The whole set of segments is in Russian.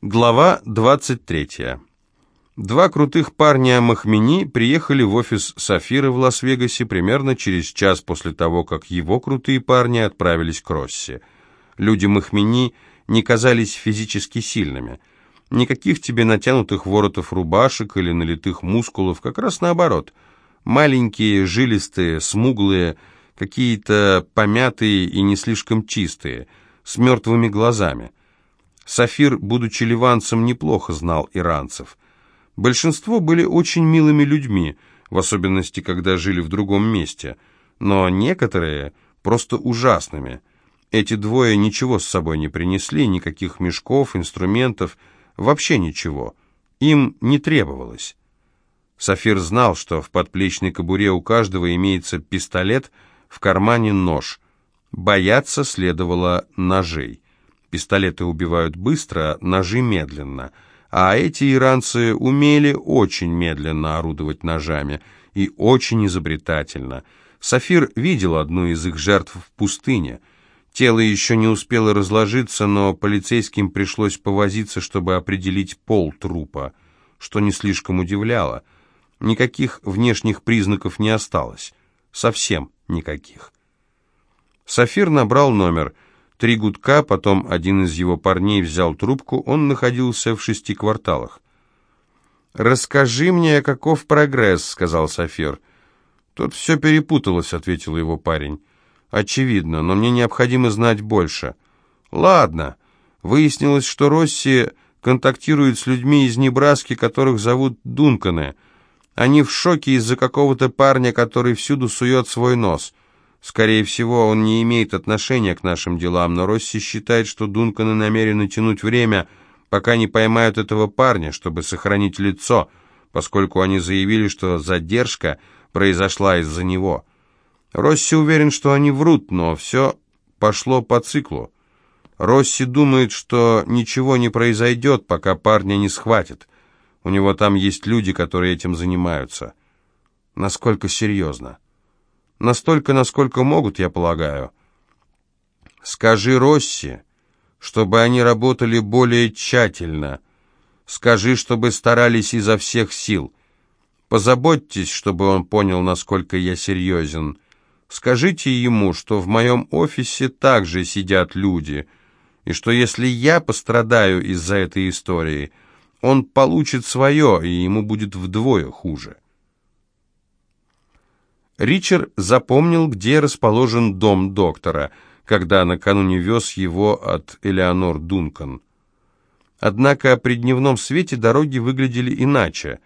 Глава 23. Два крутых парня Махмени приехали в офис Сафиры в Лас-Вегасе примерно через час после того, как его крутые парни отправились к Росси. Люди Махмени не казались физически сильными. Никаких тебе натянутых воротов рубашек или налитых мускулов, как раз наоборот. Маленькие, жилистые, смуглые, какие-то помятые и не слишком чистые, с мертвыми глазами – Сафир, будучи ливанцем, неплохо знал иранцев. Большинство были очень милыми людьми, в особенности, когда жили в другом месте, но некоторые просто ужасными. Эти двое ничего с собой не принесли, никаких мешков, инструментов, вообще ничего. Им не требовалось. Сафир знал, что в подплечной кобуре у каждого имеется пистолет, в кармане нож. Бояться следовало ножей. Пистолеты убивают быстро, ножи медленно. А эти иранцы умели очень медленно орудовать ножами и очень изобретательно. Сафир видел одну из их жертв в пустыне. Тело еще не успело разложиться, но полицейским пришлось повозиться, чтобы определить пол трупа, что не слишком удивляло. Никаких внешних признаков не осталось. Совсем никаких. Сафир набрал номер – Три гудка, потом один из его парней взял трубку, он находился в шести кварталах. «Расскажи мне, каков прогресс», — сказал Сафир. «Тут все перепуталось», — ответил его парень. «Очевидно, но мне необходимо знать больше». «Ладно». Выяснилось, что Росси контактирует с людьми из Небраски, которых зовут Дунканы. Они в шоке из-за какого-то парня, который всюду сует свой нос. Скорее всего, он не имеет отношения к нашим делам, но Росси считает, что Дунканы намерены тянуть время, пока не поймают этого парня, чтобы сохранить лицо, поскольку они заявили, что задержка произошла из-за него. Росси уверен, что они врут, но все пошло по циклу. Росси думает, что ничего не произойдет, пока парня не схватят. У него там есть люди, которые этим занимаются. Насколько серьезно? Настолько, насколько могут, я полагаю. Скажи Росси, чтобы они работали более тщательно. Скажи, чтобы старались изо всех сил. Позаботьтесь, чтобы он понял, насколько я серьезен. Скажите ему, что в моем офисе также сидят люди, и что если я пострадаю из-за этой истории, он получит свое, и ему будет вдвое хуже». Ричард запомнил, где расположен дом доктора, когда накануне вез его от Элеонор Дункан. Однако при дневном свете дороги выглядели иначе,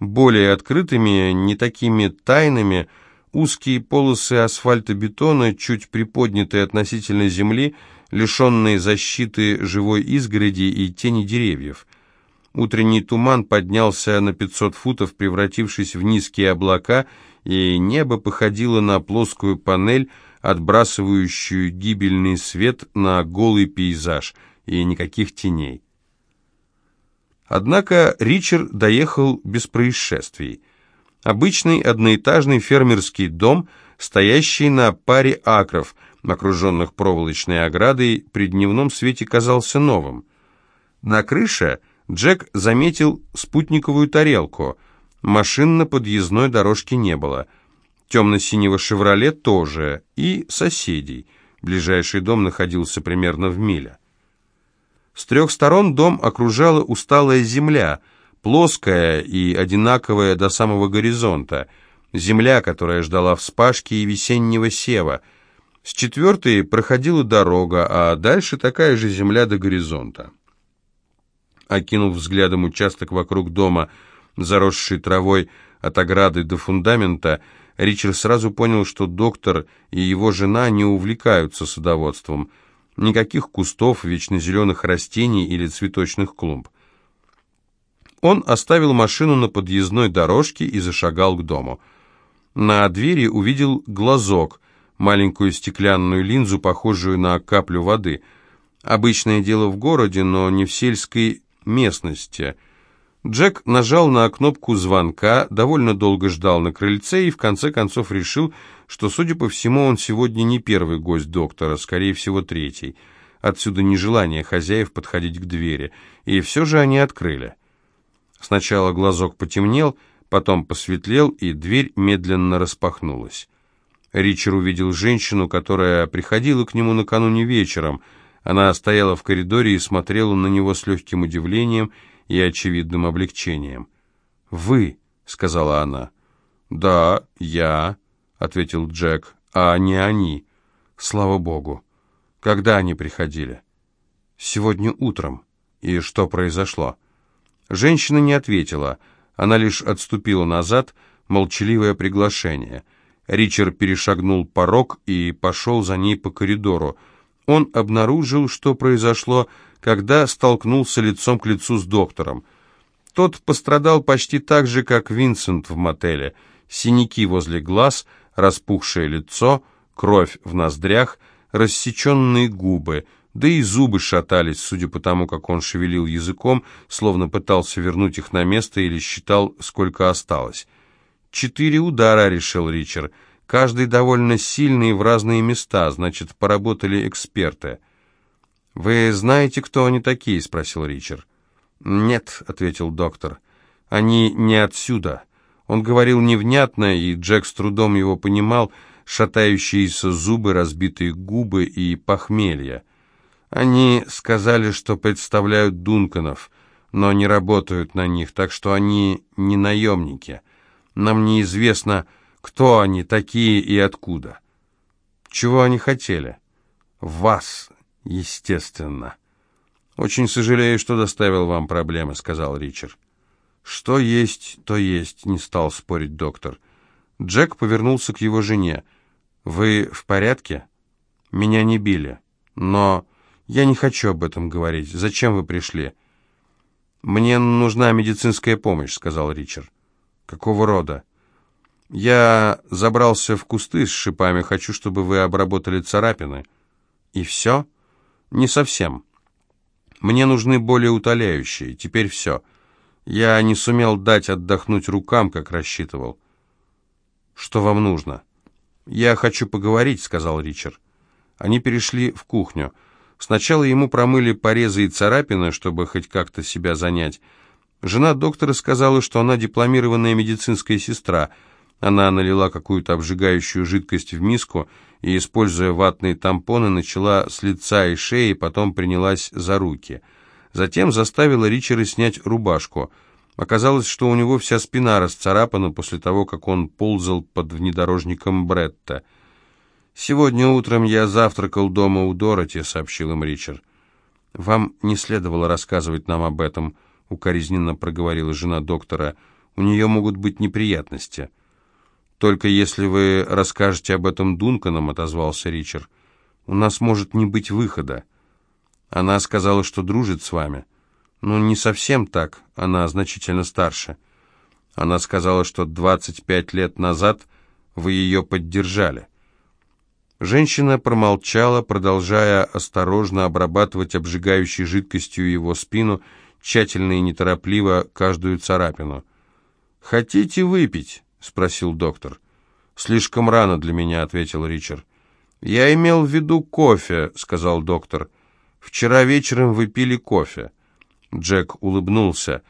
более открытыми, не такими тайными, узкие полосы асфальтобетона, чуть приподнятые относительно земли, лишенные защиты живой изгороди и тени деревьев. Утренний туман поднялся на 500 футов, превратившись в низкие облака, и небо походило на плоскую панель, отбрасывающую гибельный свет на голый пейзаж, и никаких теней. Однако Ричард доехал без происшествий. Обычный одноэтажный фермерский дом, стоящий на паре акров, окруженных проволочной оградой, при дневном свете казался новым. На крыше Джек заметил спутниковую тарелку – Машин на подъездной дорожке не было. Темно-синего «Шевроле» тоже. И соседей. Ближайший дом находился примерно в миле. С трех сторон дом окружала усталая земля, плоская и одинаковая до самого горизонта. Земля, которая ждала вспашки и весеннего сева. С четвертой проходила дорога, а дальше такая же земля до горизонта. Окинув взглядом участок вокруг дома, заросший травой от ограды до фундамента, Ричард сразу понял, что доктор и его жена не увлекаются садоводством. Никаких кустов, вечно зеленых растений или цветочных клумб. Он оставил машину на подъездной дорожке и зашагал к дому. На двери увидел глазок, маленькую стеклянную линзу, похожую на каплю воды. Обычное дело в городе, но не в сельской местности – Джек нажал на кнопку звонка, довольно долго ждал на крыльце и в конце концов решил, что, судя по всему, он сегодня не первый гость доктора, скорее всего, третий. Отсюда нежелание хозяев подходить к двери. И все же они открыли. Сначала глазок потемнел, потом посветлел, и дверь медленно распахнулась. Ричард увидел женщину, которая приходила к нему накануне вечером. Она стояла в коридоре и смотрела на него с легким удивлением и очевидным облегчением. «Вы», — сказала она. «Да, я», — ответил Джек, — «а не они. Слава Богу. Когда они приходили?» «Сегодня утром. И что произошло?» Женщина не ответила. Она лишь отступила назад, молчаливое приглашение — Ричард перешагнул порог и пошел за ней по коридору. Он обнаружил, что произошло, когда столкнулся лицом к лицу с доктором. Тот пострадал почти так же, как Винсент в мотеле. Синяки возле глаз, распухшее лицо, кровь в ноздрях, рассеченные губы, да и зубы шатались, судя по тому, как он шевелил языком, словно пытался вернуть их на место или считал, сколько осталось. «Четыре удара», — решил Ричард. «Каждый довольно сильный в разные места, значит, поработали эксперты». «Вы знаете, кто они такие?» — спросил Ричард. «Нет», — ответил доктор. «Они не отсюда». Он говорил невнятно, и Джек с трудом его понимал, шатающиеся зубы, разбитые губы и похмелье. Они сказали, что представляют Дунканов, но не работают на них, так что они не наемники. Нам неизвестно, кто они такие и откуда. Чего они хотели? Вас, естественно. Очень сожалею, что доставил вам проблемы, сказал Ричард. Что есть, то есть, не стал спорить доктор. Джек повернулся к его жене. Вы в порядке? Меня не били. Но я не хочу об этом говорить. Зачем вы пришли? Мне нужна медицинская помощь, сказал Ричард. «Какого рода?» «Я забрался в кусты с шипами, хочу, чтобы вы обработали царапины». «И все?» «Не совсем. Мне нужны более утоляющие. Теперь все. Я не сумел дать отдохнуть рукам, как рассчитывал». «Что вам нужно?» «Я хочу поговорить», — сказал Ричард. Они перешли в кухню. Сначала ему промыли порезы и царапины, чтобы хоть как-то себя занять, Жена доктора сказала, что она дипломированная медицинская сестра. Она налила какую-то обжигающую жидкость в миску и, используя ватные тампоны, начала с лица и шеи, потом принялась за руки. Затем заставила Ричера снять рубашку. Оказалось, что у него вся спина расцарапана после того, как он ползал под внедорожником Бретта. «Сегодня утром я завтракал дома у Дороти», — сообщил им Ричард. «Вам не следовало рассказывать нам об этом», — укоризненно проговорила жена доктора. «У нее могут быть неприятности». «Только если вы расскажете об этом Дунканам», — отозвался Ричард. «У нас может не быть выхода». Она сказала, что дружит с вами. Ну, не совсем так, она значительно старше. Она сказала, что 25 лет назад вы ее поддержали. Женщина промолчала, продолжая осторожно обрабатывать обжигающей жидкостью его спину тщательно и неторопливо каждую царапину. «Хотите выпить?» — спросил доктор. «Слишком рано для меня», — ответил Ричард. «Я имел в виду кофе», — сказал доктор. «Вчера вечером вы пили кофе». Джек улыбнулся.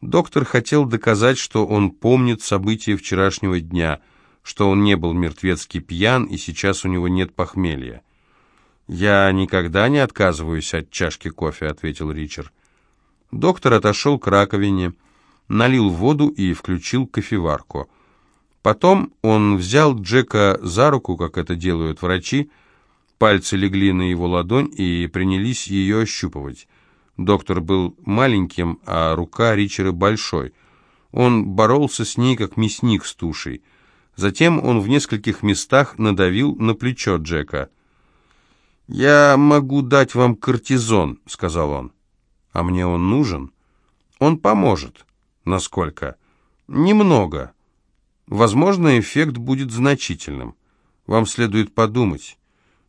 Доктор хотел доказать, что он помнит события вчерашнего дня, что он не был мертвецки пьян и сейчас у него нет похмелья. «Я никогда не отказываюсь от чашки кофе», — ответил Ричард. Доктор отошел к раковине, налил воду и включил кофеварку. Потом он взял Джека за руку, как это делают врачи, пальцы легли на его ладонь и принялись ее ощупывать. Доктор был маленьким, а рука Ричера большой. Он боролся с ней, как мясник с тушей. Затем он в нескольких местах надавил на плечо Джека. «Я могу дать вам кортизон», — сказал он. А мне он нужен? Он поможет. Насколько? Немного. Возможно, эффект будет значительным. Вам следует подумать.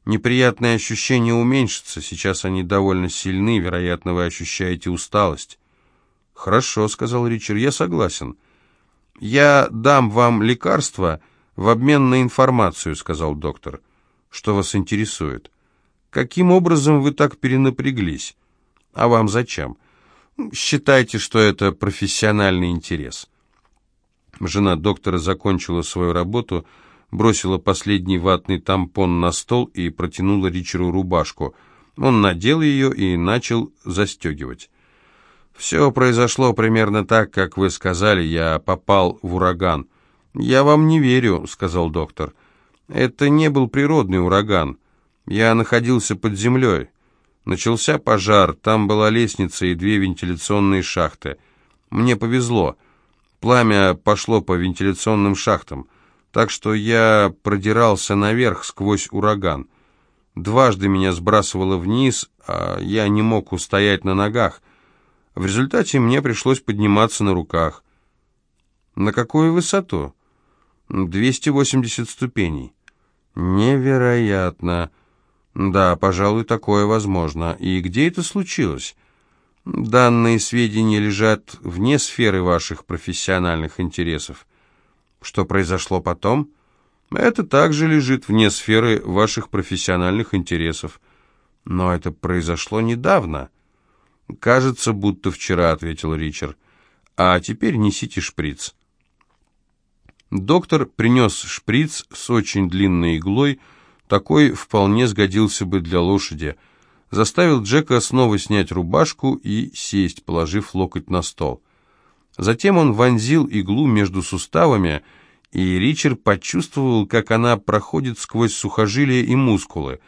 Неприятные ощущения уменьшатся, сейчас они довольно сильны, вероятно, вы ощущаете усталость. «Хорошо», — сказал Ричард, — «я согласен». «Я дам вам лекарство в обмен на информацию», — сказал доктор. «Что вас интересует?» Каким образом вы так перенапряглись? А вам зачем? Считайте, что это профессиональный интерес. Жена доктора закончила свою работу, бросила последний ватный тампон на стол и протянула Ричеру рубашку. Он надел ее и начал застегивать. «Все произошло примерно так, как вы сказали, я попал в ураган». «Я вам не верю», — сказал доктор. «Это не был природный ураган. Я находился под землей. Начался пожар, там была лестница и две вентиляционные шахты. Мне повезло. Пламя пошло по вентиляционным шахтам, так что я продирался наверх сквозь ураган. Дважды меня сбрасывало вниз, а я не мог устоять на ногах. В результате мне пришлось подниматься на руках. На какую высоту? 280 ступеней. Невероятно. Да, пожалуй, такое возможно. И где это случилось? Данные сведения лежат вне сферы ваших профессиональных интересов. Что произошло потом? Это также лежит вне сферы ваших профессиональных интересов. Но это произошло недавно. Кажется, будто вчера, ответил Ричард. А теперь несите шприц. Доктор принес шприц с очень длинной иглой, такой вполне сгодился бы для лошади. Заставил Джека снова снять рубашку и сесть, положив локоть на стол. Затем он вонзил иглу между суставами, и Ричард почувствовал, как она проходит сквозь сухожилия и мускулы.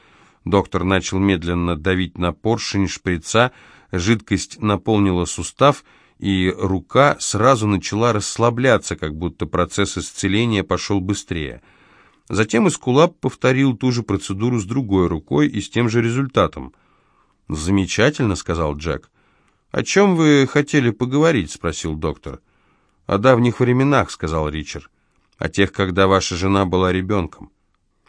Доктор начал медленно давить на поршень шприца, жидкость наполнила сустав, и рука сразу начала расслабляться, как будто процесс исцеления пошел быстрее. Затем Эскулап повторил ту же процедуру с другой рукой и с тем же результатом. «Замечательно», — сказал Джек. «О чем вы хотели поговорить?» — спросил доктор. «О давних временах», — сказал Ричард. «О тех, когда ваша жена была ребенком».